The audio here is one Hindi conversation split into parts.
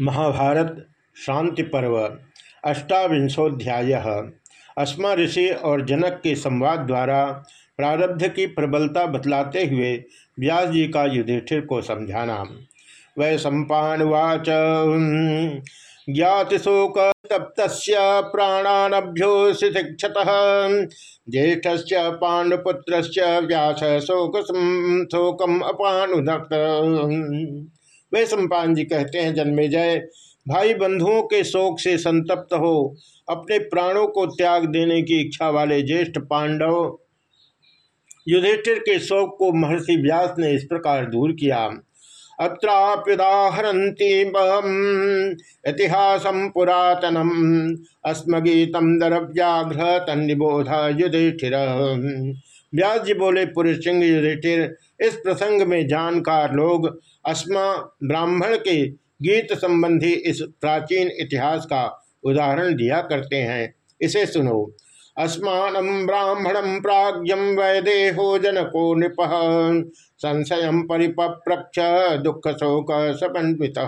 महाभारत शांति पर्व, अष्टाविंशोध्याय। अस्मा ऋषि और जनक के संवाद द्वारा प्रारब्ध की प्रबलता बतलाते हुए व्यास जी का युधिष्ठिर को समझाना। वै सम्पावाच ज्ञातिशोक तप्त प्राणानभ्योशिक्षत ज्येष्ठ पांडुपुत्र व्यास शोक शोकम अपानुदक्त वे सम्पान जी कहते हैं, जन्मे जय भाई बंधुओं के शोक से संतप्त हो, अपने प्राणों को त्याग देने की इच्छा वाले ज्येष्ठ पांडव। युधिष्ठिर के शोक को महर्षि व्यास ने इस प्रकार दूर किया। अत्राप्युदाहरती इतिहासम पुरातनम अस्मगीतम दरव्याघ्र तन्निबोध युधिष्ठिर। व्यास जी बोले, पुरुष सिंह युधिष्ठिर इस प्रसंग में जानकार लोग अस्मा ब्राह्मण के गीत संबंधी इस प्राचीन इतिहास का उदाहरण दिया करते हैं। इसे सुनो। अस्मान ब्राह्मणम प्राज्ञम वैदेहो जनको नृप, संशय परिप्रक्ष दुख शोक समन्वित।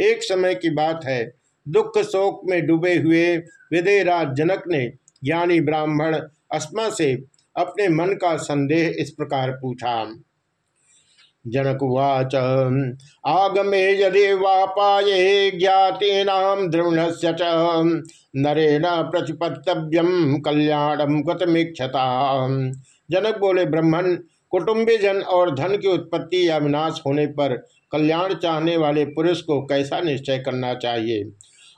एक समय की बात है। दुख शोक में डूबे हुए विदेराज जनक ने ज्ञानी ब्राह्मण अस्मा से अपने मन का संदेह इस प्रकार पूछा। जनकुवाच आगमे यदि वापाये ज्ञातीनाम द्रवण से नरेण प्रतिपत्तव्यम कल्याणम गतमीक्षता जनक बोले ब्रह्मण कुटुंबी जन और धन की उत्पत्ति या विनाश होने पर कल्याण चाहने वाले पुरुष को कैसा निश्चय करना चाहिए?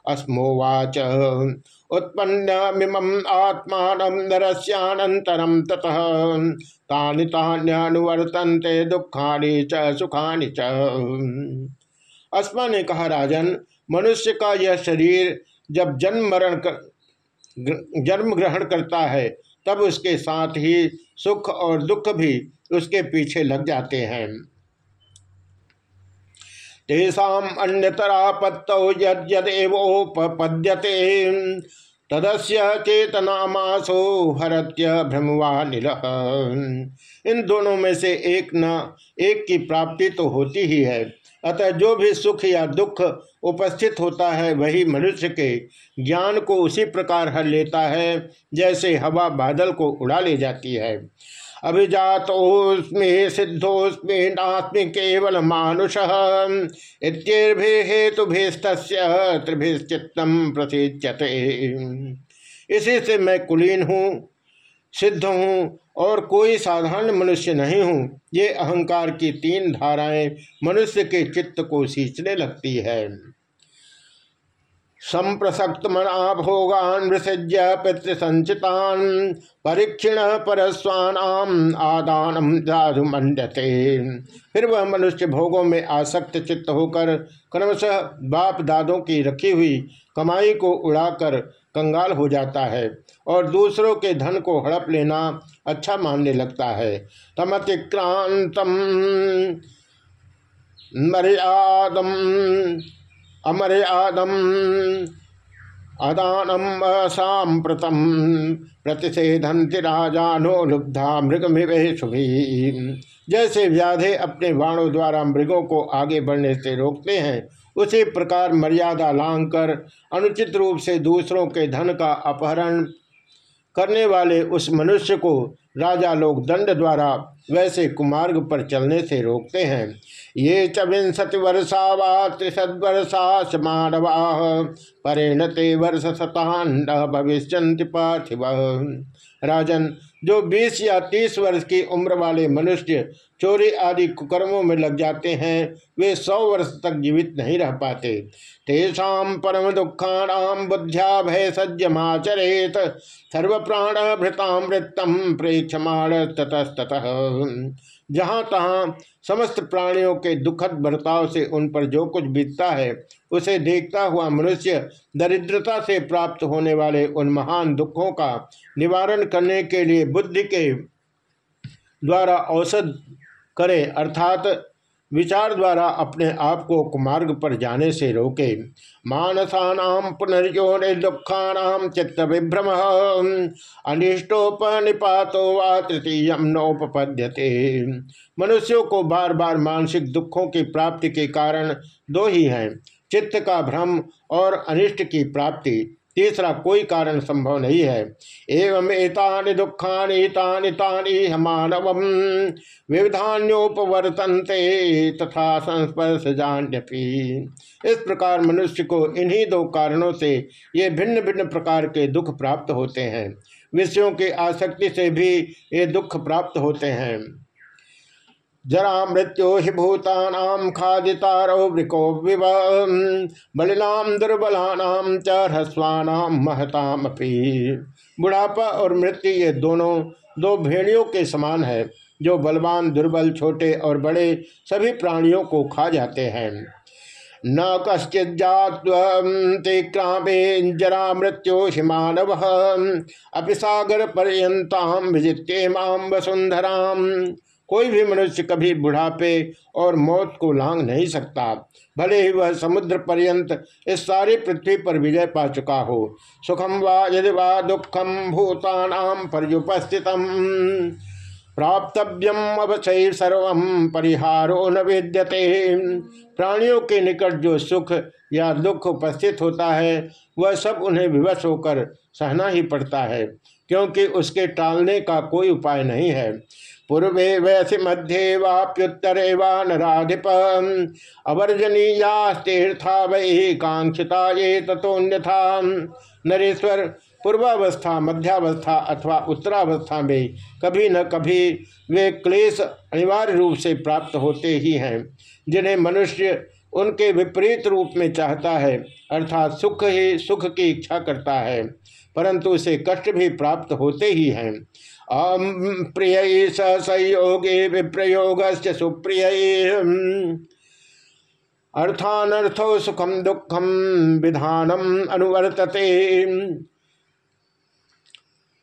अस्मोवाच उत्पन्नमिमम आत्मा नरस्यानंतरम ततः। तानि तान्यनुवर्तन्ते दुखानि च, सुखानि च। अस्मा ने कहा, राजन, मनुष्य का यह शरीर जब जन्म मरण कर जन्म ग्रहण करता है, तब उसके साथ ही सुख और दुख भी उसके पीछे लग जाते हैं। तेषाम अन्यतरापत्तौ यद्यदेवोपपद्यते। तदस्य चेतनामासो हरत्य भ्रमवा निल इन दोनों में से एक न एक की प्राप्ति तो होती ही है। अतः जो भी सुख या दुख उपस्थित होता है, वही मनुष्य के ज्ञान को उसी प्रकार हर लेता है, जैसे हवा बादल को उड़ा ले जाती है। अभिजातोस्मे सिद्धोस्मे नास्मि केवल मानुष। इत्यर्भे हेतुभिस्त त्रिभिश्चित्तम इसी से मैं कुलीन हूँ, सिद्ध हूँ, और कोई साधारण मनुष्य नहीं हूँ। ये अहंकार की तीन धाराएँ मनुष्य के चित्त को सींचने लगती है। संप्रसक्त मना भोगान विसृज्य पितृसंचितान परीक्षण परस्वानाम आदानम जादु मंडते फिर वह मनुष्य भोगों में आसक्त चित्त होकर क्रमशः बाप दादों की रखी हुई कमाई को उड़ाकर कंगाल हो जाता है और दूसरों के धन को हड़प लेना अच्छा मानने लगता है। तमतिक्रांतम, मर्यादम अमर्यादम। अदानम असाप्रतम प्रतिषेधंति राजानो लुब्धा मृगमिवेशु जैसे व्याधे अपने बाणों द्वारा मृगों को आगे बढ़ने से रोकते हैं, उसी प्रकार मर्यादा लांग कर अनुचित रूप से दूसरों के धन का अपहरण करने वाले उस मनुष्य को राजा लोग दंड द्वारा वैसे कुमार्ग पर चलने से रोकते हैं। ये च विंशति वर्षा वा त्रिशद वर्षा मानवा परिणते वर्ष शतान भविष्य पार्थिव। राजन, जो 20 या 30 वर्ष की उम्र वाले मनुष्य चोरी आदि कुकर्मों में लग जाते हैं, वे सौ वर्ष तक जीवित नहीं रह पाते। तेषा परम दुखाणाम बुद्ध्या भय सज्जमाचरेत। सर्व प्राण भृतामृतम प्रेक्षमाण ततस्तः जहाँ तहाँ समस्त प्राणियों के दुखद बर्ताव से उन पर जो कुछ बीतता है, उसे देखता हुआ मनुष्य दरिद्रता से प्राप्त होने वाले उन महान दुखों का निवारण करने के लिए बुद्धि के द्वारा औसत करे, अर्थात विचार द्वारा अपने आप को कुमार्ग पर जाने से रोके। मानसानाम पुनर्यो दुखानाम चित्त विभ्रम अनिष्टोपनिपातो व तृतीय नोपद्यते मनुष्यों को बार बार मानसिक दुखों की प्राप्ति के कारण दो ही हैं। चित्त का भ्रम और अनिष्ट की प्राप्ति। तीसरा, कोई कारण संभव नहीं है। एवं एतानि दुखानि, तानि मानव विविधान्योपवर्तनते तथा संस्पर्श जान्यपि। इस प्रकार मनुष्य को इन्हीं दो कारणों से ये भिन्न भिन्न प्रकार के दुख प्राप्त होते हैं। विषयों की आसक्ति से भी ये दुख प्राप्त होते हैं। जरा मृत्यु हि भूतानाम खादितारो विव। बलिनाम दुर्बलानाम च ह्रस्वानाम महताम बुढ़ापा और मृत्यु ये दोनों, दो भेड़ियों के समान है, जो बलवान, दुर्बल, छोटे और बड़े सभी प्राणियों को खा जाते हैं। न कश्चिज्जात्क्रामे जरा मृत्यु हिमानव अपि सागर पर्यंताम विजित्य माम वसुंधराम कोई भी मनुष्य कभी बुढ़ापे और मौत को लांग नहीं सकता। भले ही वह समुद्र पर्यंत इस सारी पृथ्वी पर विजय पा चुका हो। सुखम वा यदि वा दुखम भूतानाम पर्युपस्थित प्राप्तव्यम अवशय सर्व परिहारो न प्राणियों के निकट जो सुख या दुख उपस्थित होता है, वह सब उन्हें विवश होकर सहना ही पड़ता है, क्योंकि उसके टालने का कोई उपाय नहीं है। पूर्वे वैसी मध्य वाप्युत्तरे वा नाधिप अवर्जनीयास्तीर्था वही कांक्षिता ये तथोन्यथा नरेश्वर, पूर्वावस्था, मध्यावस्था अथवा उत्तरावस्था में कभी न कभी वे क्लेश अनिवार्य रूप से प्राप्त होते ही हैं, जिन्हें मनुष्य उनके विपरीत रूप में चाहता है, अर्थात सुख ही सुख की इच्छा करता है। परंतु उसे कष्ट भी प्राप्त होते ही हैं। प्रिय सहयोगे विप्रयोग सुप्रिय। अर्थानर्थो सुखम दुखम विधानम अनुवर्तते।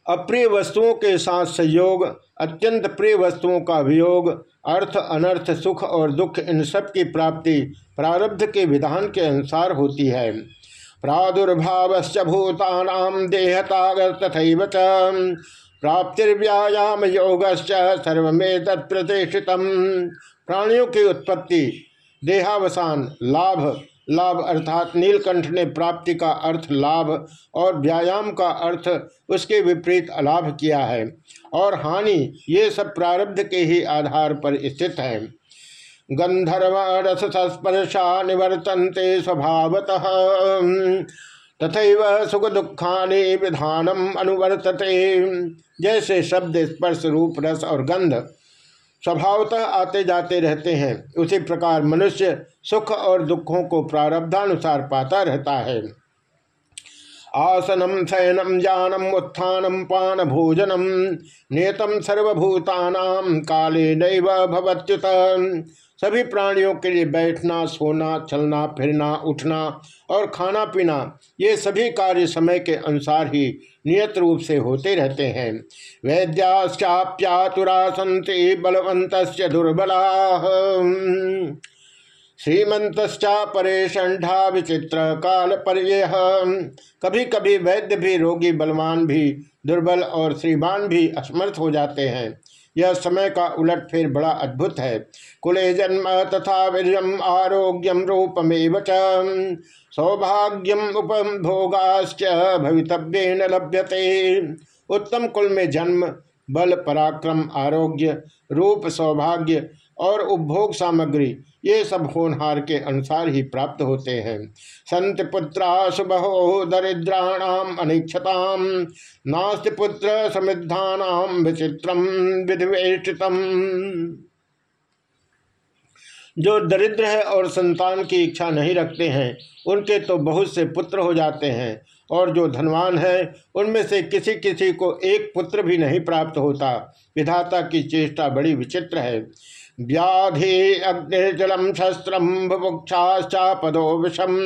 अप्रिय वस्तुओं के साथ संयोग, अत्यंत प्रिय वस्तुओं का वियोग, अर्थ, अनर्थ, सुख और दुख इन सब की प्राप्ति प्रारब्ध के विधान के अनुसार होती है। प्रादुर्भाव भूतानाम देहता तथा प्राप्तिर्व्यायाम योग सर्वे तत्प्रतिष्ठित प्राणियों की उत्पत्ति, देहावसान, लाभ लाभ अर्थात नीलकंठ ने प्राप्ति का अर्थ लाभ और व्यायाम का अर्थ उसके विपरीत अलाभ किया है और हानि ये सब प्रारब्ध के ही आधार पर स्थित है। गंधर्व रस संस्पर्शा निवर्तनते स्वभावतः। तथा सुख दुखाने विधानम अनुवर्तते। जैसे शब्द, स्पर्श, रूप, रस और गंध स्वभावतः आते जाते रहते हैं। उसी प्रकार मनुष्य सुख और दुखों को प्रारब्धानुसार पाता रहता है। आसनम, शयनम जानम उत्थानम पान भोजनम नेतम, सर्वभूतानाम, काले नैव भवत्युत। सभी प्राणियों के लिए बैठना, सोना, चलना, फिरना, उठना और खाना पीना, ये सभी कार्य समय के अनुसार ही नियत रूप से होते रहते हैं। वैद्याश्चाप्यातुरा संति बलवंत दुर्बला। श्रीमंतश्चा परे षंढा विचित्र काल पर कभी कभी वैद्य भी, रोगी बलवान भी, दुर्बल और श्रीमान भी असमर्थ हो जाते हैं। यह समय का उलट फिर बड़ा अद्भुत है। कुले जन्म तथा वीरम आरोग्यम रूपमेव सौभाग्यम उपभोगाश्च भवितव्य न लभ्यते। उत्तम कुल में जन्म, बल, पराक्रम, आरोग्य, रूप, सौभाग्य और उपभोग सामग्री ये सब होनहार के अनुसार ही प्राप्त होते हैं। संत पुत्रा दरिद्राणाम अनिक्षताम नास्त पुत्र समृद्धानाम विचित्रम, विधिवेष्टितम। जो दरिद्र है और संतान की इच्छा नहीं रखते हैं, उनके तो बहुत से पुत्र हो जाते हैं, और जो धनवान है, उनमें से किसी किसी को एक पुत्र भी नहीं प्राप्त होता। विधाता की चेष्टा बड़ी विचित्र है। व्याधि अग्निर्जलम शस्त्रम बुभुक्षाश्चापदो विषम।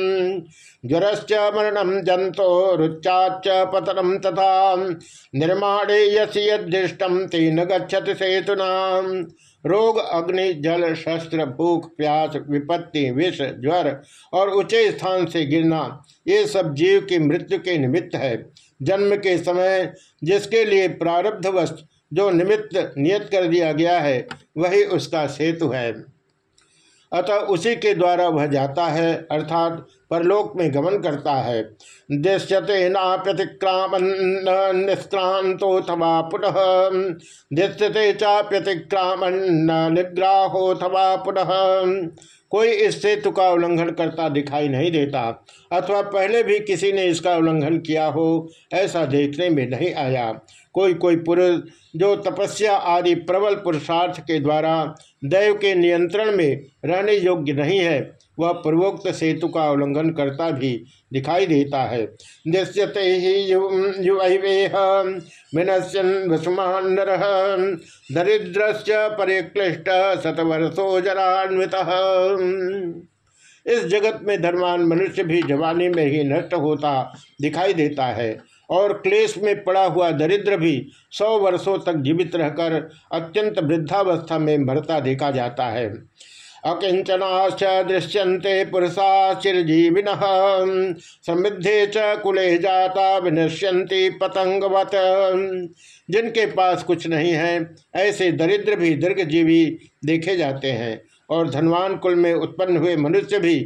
ज्वरश्च मरणम जंतो रुच्चाच पतनम तथा। निर्माणे यदिष्टम तेन गच्छति सेतुना। रोग, अग्नि, जल, शस्त्र, भूख, प्यास, विपत्ति, विष, ज्वर और ऊँचे स्थान से गिरना, ये सब जीव की मृत्यु के निमित्त है। जन्म के समय जिसके लिए प्रारब्ध वस्तु जो निमित्त नियत कर दिया गया है, वही उसका सेतु है। अतः उसी के द्वारा वह जाता है, अर्थात परलोक में गमन करता है। दृश्यते नाप्यतिक्रामन निष्क्रांतो थवा पुनः। दृश्यते चाप्यतिक्रामन निग्राहो थवा पुनः। कोई इस सेतु का उल्लंघन करता दिखाई नहीं देता, अथवा पहले भी किसी ने इसका उल्लंघन किया हो, ऐसा देखने में नहीं आया। कोई कोई पुरुष जो तपस्या आदि प्रबल पुरुषार्थ के द्वारा दैव के नियंत्रण में रहने योग्य नहीं है वह पूर्वोक्त सेतु का उल्लंघन करता भी दिखाई देता है। दृश्यते ही युवेह विनश्यन वसुमान दरिद्र परिक्लिष्ट शतवर्षो जरान्वित। इस जगत में धर्मान मनुष्य भी जवानी में ही नष्ट होता दिखाई देता है और क्लेश में पड़ा हुआ दरिद्र भी सौ वर्षों तक जीवित रहकर अत्यंत वृद्धावस्था में मरता देखा जाता है। अकिंचनाश्च दृश्यन्ते पुरुषा चिरजीविन समृद्धे च कुले जाता विनश्यंती पतंगवत। जिनके पास कुछ नहीं है, ऐसे दरिद्र भी दीर्घजीवी देखे जाते हैं और धनवान कुल में उत्पन्न हुए मनुष्य भी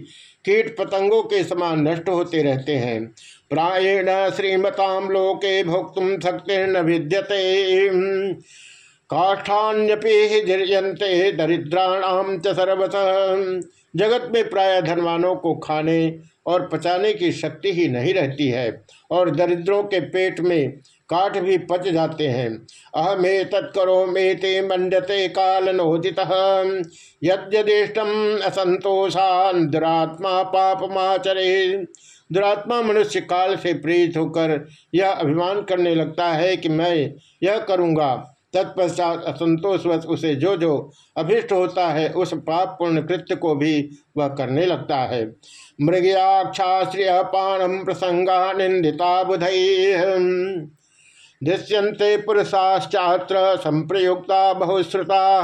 कीट पतंगों के समान नष्ट होते रहते हैं। प्राएण श्रीमताम लोके भोक्तुम शक्ति विद्यते। काष्ठान्यपि धीर्यंते दरिद्राणाम च सर्वत जगत में प्राय धनवानों को खाने और पचाने की शक्ति ही नहीं रहती है, और दरिद्रों के पेट में काठ भी पच जाते हैं। अहमे तत्करो मे ते मंडते काल नोदित यद्यदिष्टम असंतोषान दुरात्मा पापमाचरे। दुरात्मा मनुष्य काल से प्रेरित होकर यह अभिमान करने लगता है कि मैं यह करूँगा। तत्पश्चात असंतोषवश उसे जो जो अभिष्ट होता है, उस पाप पूर्ण कृत्य को भी वह करने लगता है। मृगयाक्षाश्रिय पानम प्रसंगा निंदिता बुध। दृश्यंते पुरुषाश्चात्र संप्रयुक्ता बहुश्रुता।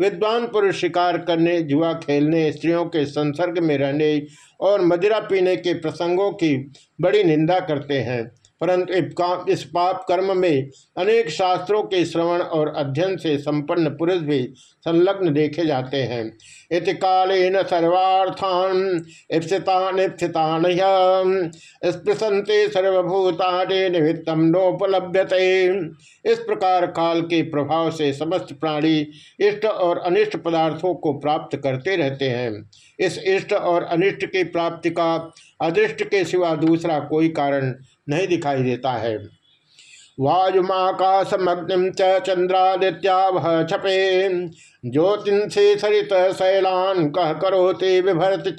विद्वान पुरुष शिकार करने, जुआ खेलने, स्त्रियों के संसर्ग में रहने और मदिरा पीने के प्रसंगों की बड़ी निंदा करते हैं। परंतु इस पाप कर्म में अनेक शास्त्रों के श्रवण और अध्ययन से संपन्न पुरुष भी संलग्न देखे जाते हैं। इति कालेन सर्वार्थान इप्सितान इप्सितान स्पृशंते सर्वभूताने निमित्तम नोपलभ्यते। इस प्रकार काल के प्रभाव से समस्त प्राणी इष्ट और अनिष्ट पदार्थों को प्राप्त करते रहते हैं। इस इष्ट और अनिष्ट की प्राप्ति का, अदृष्ट के सिवा दूसरा कोई कारण नहीं दिखाई देता है। वायुमाकाशमग्निम च चंद्रादित्या वह छपे। ज्योतिन से सरित शैलान कह करोते विभरत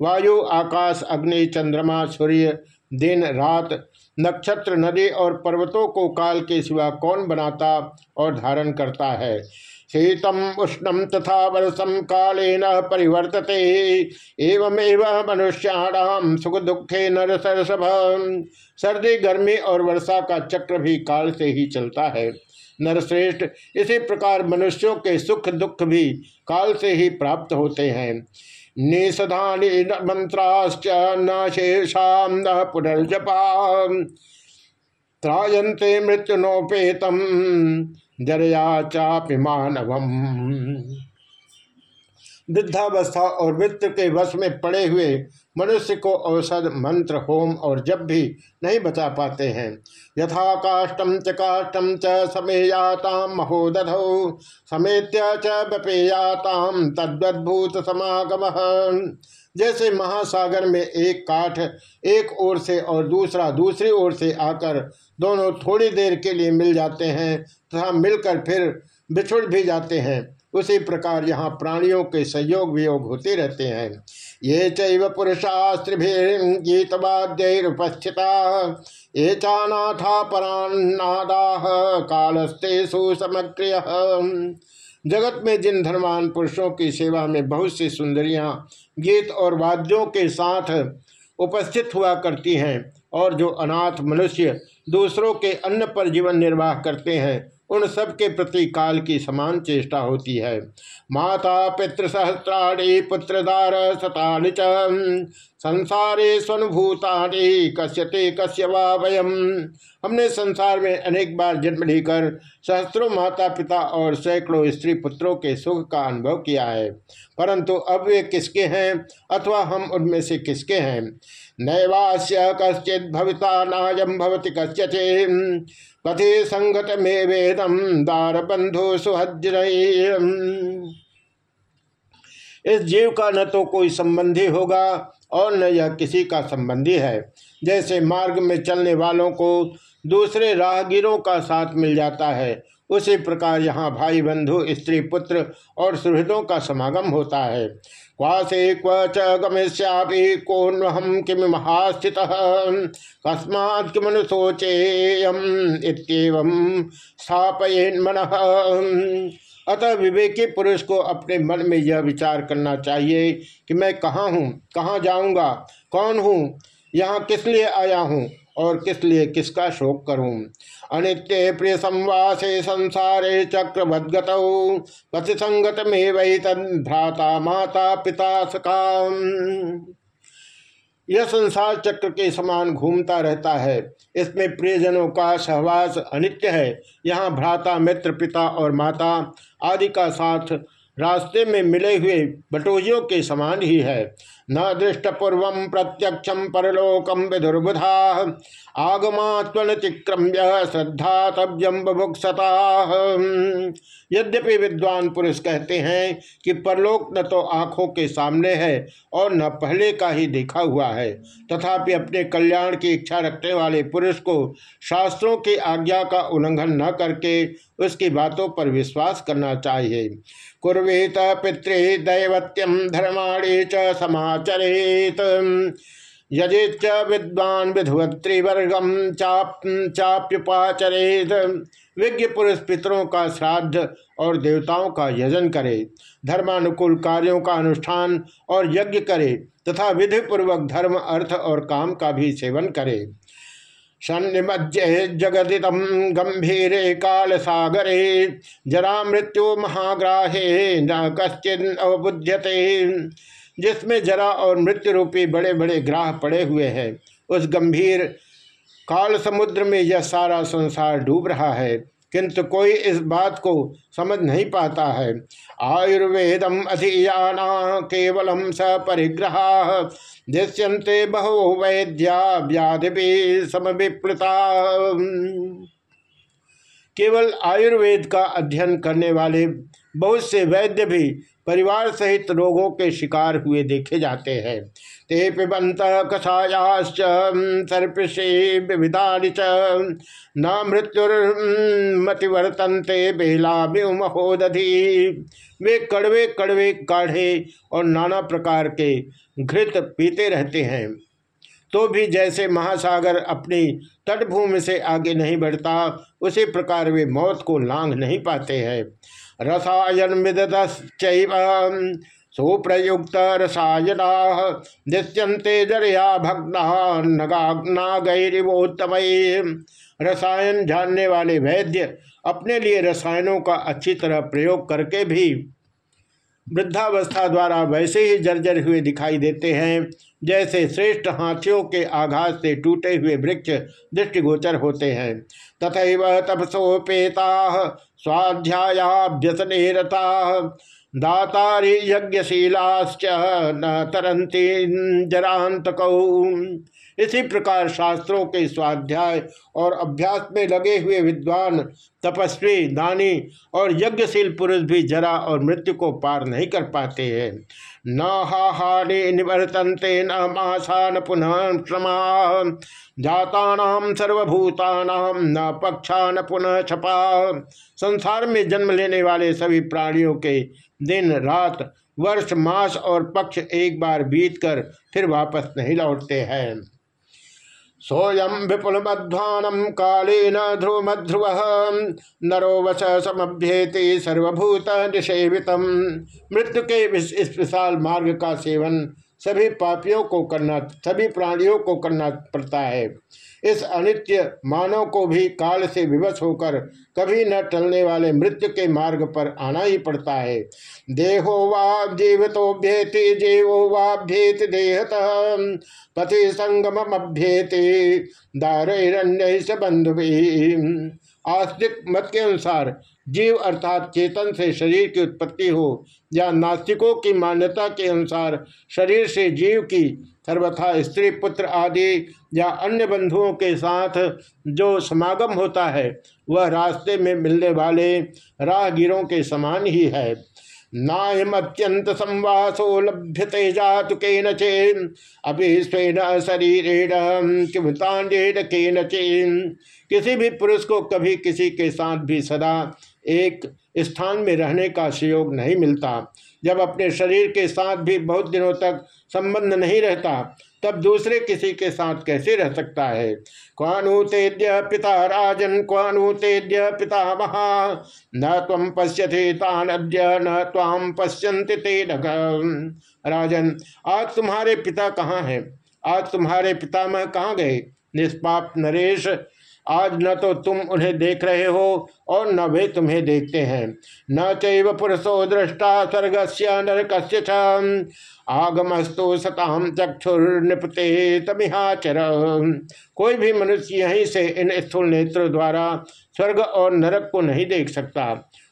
वायु, आकाश, अग्नि, चंद्रमा, सूर्य, दिन, रात, नक्षत्र, नदी और पर्वतों को काल के सिवा कौन बनाता और धारण करता है? शीतम उष्णम तथा वर्षम कालेन परिवर्तते। एवमेव मनुष्याणाम सुख दुखे नर सरसभ सर्दी, गर्मी और वर्षा का चक्र भी काल से ही चलता है। नरश्रेष्ठ, इसी प्रकार मनुष्यों के सुख दुख भी काल से ही प्राप्त होते हैं। निषधानी मंत्राश्च न शेषाम न पुनर्जपा। त्रायन्ते मृत्युनोपेतम। जरया चापि मानवम वृद्धावस्था और वृत्त के वश में पड़े हुए मनुष्य को औषध, मंत्र, होम और जब भी नहीं बचा पाते हैं। यथा काष्टम च काष्टम च समेयाताम महोदध, समेत्य च बपेयाताम तद्वद्भूत समागम। जैसे महासागर में एक काठ एक ओर से और दूसरा, दूसरी ओर से आकर दोनों थोड़ी देर के लिए मिल जाते हैं तथा मिलकर फिर बिछुड़ भी जाते हैं। उसी प्रकार यहाँ प्राणियों के संयोग वियोग होते रहते हैं। ये चैव पुरुषास्त्रिभिर्गीतवाद्युपस्थिता ये चानाथा परान्नादा कालस्ते सुसमक्रिय जगत में जिन धर्मान पुरुषों की सेवा में बहुत सी सुंदरियाँ, गीत और वाद्यों के साथ उपस्थित हुआ करती हैं और जो अनाथ मनुष्य दूसरों के अन्न पर जीवन निर्वाह करते हैं उन सब के प्रति काल की समान चेष्टा होती है। माता पितृ सहस्राणी पुत्रदार शतानि च, संसारे स्वनुभूतानि कश्यते कश्य वयम। हमने संसार में अनेक बार जन्म लेकर सहस्त्रों माता पिता और सैकड़ों स्त्री पुत्रों के सुख का अनुभव किया है। परंतु अब वे किसके हैं अथवा हम उनमें से किसके हैं? नैवास्य कश्चित भविता नायम भवती कश्यचे पथे संगत में वेदम दार बंधु सुहज्र इस जीव का न तो कोई संबंधी होगा और न यह किसी का संबंधी है। जैसे मार्ग में चलने वालों को दूसरे राहगीरों का साथ मिल जाता है उसी प्रकार यहाँ भाई बंधु स्त्री पुत्र और सुहृदों का समागम होता है। क्वासे क्व च गमिष्यापि कोन्वहम किम महास्थित, कस्मात् किमनु सोचेयम इतम स्थापयन मन। अतः विवेकी पुरुष को अपने मन में यह विचार करना चाहिए कि मैं कहाँ हूँ, कहाँ जाऊँगा, कौन हूँ, यहाँ किस लिए आया हूँ? और किस लिए किसका शोक करूँ? अनित्य प्रिय संवासे संसारे चक्रवदगत पति संगत में वही भ्राता माता पिता सका यह संसार चक्र के समान घूमता रहता है। इसमें प्रियजनों का सहवास अनित्य है। यहाँ भ्राता, मित्र, पिता और माता आदि का साथ रास्ते में मिले हुए बटोहियों के समान ही है। न दृष्टपूर्व प्रत्यक्षम परलोकम विदुर्बुधा। आगमात्मतिक्रम्य श्रद्धा तब्यम बुभुक्षता यद्यपि विद्वान पुरुष कहते हैं कि परलोक न तो आँखों के सामने है और न पहले का ही देखा हुआ है। तथापि अपने कल्याण की इच्छा रखने वाले पुरुष को शास्त्रों की आज्ञा का उल्लंघन न करके उसकी बातों पर विश्वास करना चाहिए। कुरेत पितृ दैवत्यम धर्माणी च समाचरेत। यजेच विद्वान विधुवत्रिवर्गम चाप चाप्युपाचरेत। विज्ञ पुरुष पितरों का श्राद्ध और देवताओं का यजन करे। धर्मानुकूल कार्यों का अनुष्ठान और यज्ञ करे तथा विधि पूर्वक धर्म, अर्थ और काम का भी सेवन करे। सन्निमज्जे जगदित गंभीर काल सागरे जरा मृत्यु महाग्राहे, न कश्चिन अवबुध्यते। जिसमें जरा और मृत्यु रूपी बड़े बड़े ग्राह पड़े हुए हैं। उस गंभीर काल समुद्र में यह सारा संसार डूब रहा है, किंतु कोई इस बात को समझ नहीं पाता है। आयुर्वेदम अधियाना केवलम स परिग्रह दृश्यंते बहु वैद्या व्याधि समविप्लता। केवल आयुर्वेद का अध्ययन करने वाले बहुत से वैद्य भी परिवार सहित रोगों के शिकार हुए देखे जाते हैं। ते पिबंत कषायाश्च सर्पृषे विविधानि च, न मृत्युर्मतिवर्तनते बेला महोदधि। वे कड़वे कड़वे काढ़े और नाना प्रकार के घृत पीते रहते हैं। तो भी जैसे महासागर अपनी तटभूमि से आगे नहीं बढ़ता, उसी प्रकार वे मौत को लांग नहीं पाते हैं। रसायन विदतश्चैव सुप्रयुक्त रसायना दृश्यंते ज़रिया भग्ना नागैरिवोत्तम रसायन जानने वाले वैद्य अपने लिए रसायनों का अच्छी तरह प्रयोग करके भी वृद्धावस्था द्वारा वैसे ही जर्जर हुए दिखाई देते हैं, जैसे श्रेष्ठ हाथियों के आघात से टूटे हुए वृक्ष दृष्टिगोचर होते हैं। तथा तपसोपेता स्वाध्यायाभ्यसने रता दातारी यज्ञशीलाश्च न तरंती जरांत इसी प्रकार शास्त्रों के स्वाध्याय और अभ्यास में लगे हुए विद्वान, तपस्वी, दानी और यज्ञशील पुरुष भी जरा और मृत्यु को पार नहीं कर पाते हैं। न हाहाने निवर्तनते न मासान पुनः क्षमा। जाता सर्वभूतानाम न पक्षा न पुनः छपा। संसार में जन्म लेने वाले सभी प्राणियों के दिन, रात, वर्ष, मास और पक्ष एक बार बीतकर फिर वापस नहीं लौटते हैं। सोयम विपुल मध्वानम कालेन ध्रुवध्रुव नरो वश समेति सर्वभूत निषेवित मृत्यु के इस विशाल मार्ग का सेवन सभी पापियों को करना सभी प्राणियों को करना पड़ता है। इस अनित्य मानव को भी काल से विवश होकर कभी न टलने वाले मृत्यु के मार्ग पर आना ही पड़ता है। देहो वा जीवतोभ्येति जीवो वाभ्येति देहत। पति संगम अभ्येति दारण्य बंधु आस्तिक मत के अनुसार जीव अर्थात चेतन से शरीर की उत्पत्ति हो या नास्तिकों की मान्यता के अनुसार शरीर से जीव की, सर्वथा स्त्री, पुत्र आदि या अन्य बंधुओं के साथ जो समागम होता है, वह रास्ते में मिलने वाले राहगीरों के समान ही है। नायमत्यंत संवासो लभ्यते जातु के नचे अभी स्वेन शरीरेण किमुतांडेन किसी भी पुरुष को कभी किसी के साथ भी सदा एक स्थान में रहने का सहयोग नहीं मिलता। जब अपने शरीर के साथ भी बहुत दिनों तक संबंध नहीं रहता, तब दूसरे किसी के साथ कैसे रह सकता है? क्वानु तेद्य पिता राजन, क्वानु तेद्य पिता महा। न तम पश्यते तान अद्य न ताम पश्यंत ते राजन, आज तुम्हारे पिता कहाँ हैं? आज तुम्हारे पितामह कहाँ गए? निष्पाप नरेश आज न तो तुम उन्हें देख रहे हो और न वे तुम्हें देखते हैं। न चैव पुरुषो दृष्टा स्वर्गस्य नरक आगमस्तु सताम चक्षुर्निपते तमिहाचर कोई भी मनुष्य यहीं से इन स्थूल नेत्रों द्वारा स्वर्ग और नरक को नहीं देख सकता।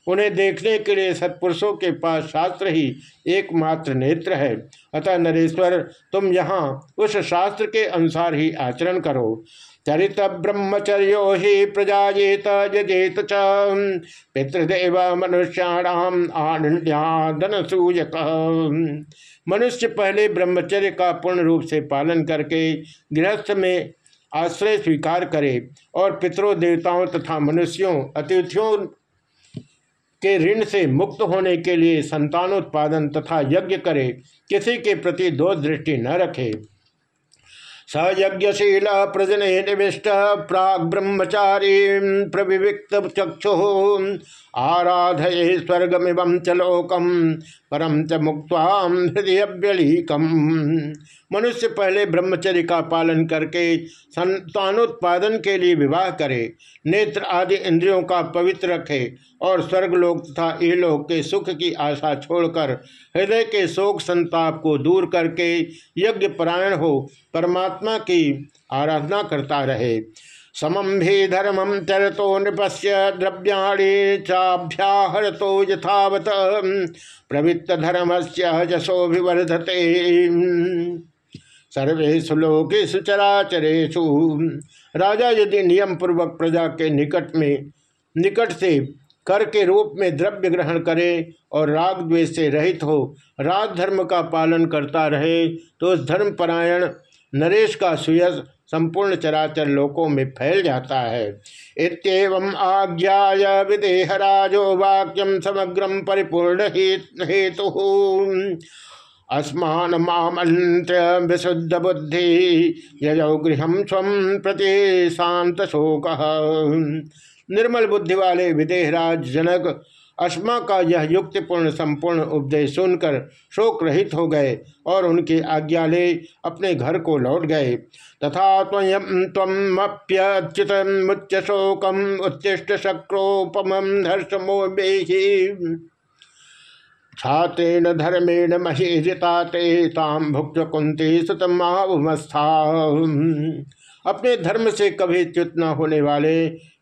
उन्हें देखने के लिए सत्पुरुषों के पास शास्त्र ही एकमात्र नेत्र है। अतः नरेश्वर, तुम यहाँ उस शास्त्र के अनुसार ही आचरण करो। चरित ब्रह्मचर्यो ही प्रजाएत जजेत च। पितृदेव मनुष्याणाम आनंद्यादन सूयक मनुष्य पहले ब्रह्मचर्य का पूर्ण रूप से पालन करके गृहस्थ में आश्रय स्वीकार करे और पितरों, देवताओं तथा मनुष्यों, अतिथियों के ऋण से मुक्त होने के लिए संतानोत्पादन तथा यज्ञ करे, किसी के प्रति दो दृष्टि न रखे। सयज्ञशील प्रजने निविष्ट, प्राग ब्रह्मचारी प्रविविक्त चक्षु। आराधये स्वर्गमिव च लोकम परम च मुक्त हृदय व्यलीकम। मनुष्य पहले ब्रह्मचर्य का पालन करके संतानोत्पादन के लिए विवाह करे, नेत्र आदि इंद्रियों का पवित्र रखे, और स्वर्गलोक तथा इलोक के सुख की आशा छोड़कर हृदय के शोक संताप को दूर करके यज्ञ परायण हो, परमात्मा की आराधना करता रहे। समम भी धर्मम चरतो नृपस्य द्रव्याणी चाभ्याहरतो यथावत। प्रवृत्त धर्म से जसोभिवर्धते सर्वेशु लोकेशु चराचरेशु राजा यदि नियम पूर्वक प्रजा के निकट में, निकट से कर के रूप में द्रव्य ग्रहण करे और राग द्वेष से रहित हो राज धर्म का पालन करता रहे तो उस धर्मपरायण नरेश का सुयस संपूर्ण चराचर लोकों में फैल जाता है। इतम आज्ञा विदेहराजो वाक्यम समग्रम परिपूर्ण हेतु अस्मान मामंत्र विशुद्ध बुद्धि यजौ गृह स्व प्रति शांत शोक निर्मल बुद्धि वाले विदेहराज जनक अश्मा का यह युक्तिपूर्ण संपूर्ण उपदेश सुनकर शोक रहित हो गए और उनकी आज्ञा ले अपने घर को लौट गए। तथा तमप्यच्युत मुच्च शोकम उत्तिष्ट शक्रोपम हर्षमोबेही छात्रेण धर्मेण महीजिता ते ताम भुक्त कुंती सुतमावस्था अपने धर्म से कभी च्युत न होने वाले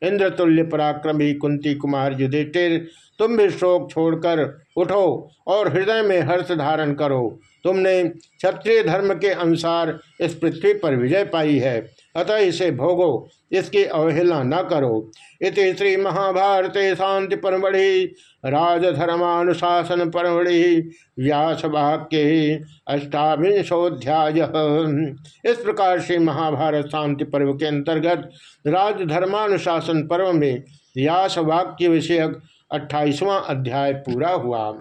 इंद्रतुल्य पराक्रमी कुंती कुमार युधिष्ठिर तुम भी शोक छोड़कर उठो और हृदय में हर्ष धारण करो। तुमने क्षत्रिय धर्म के अनुसार इस पृथ्वी पर विजय पाई है। अतः इसे भोगो, इसकी अवहेलना न करो। इस श्री महाभारत शांति परमढ़ि राजधर्मानुशासन परमढ़ि व्यास वाक्य अष्टाविंशोध्याय इस प्रकार से महाभारत शांति पर्व के अंतर्गत राजधर्मानुशासन पर्व में व्यास वाक्य विषयक अट्ठाईसवां अध्याय पूरा हुआ।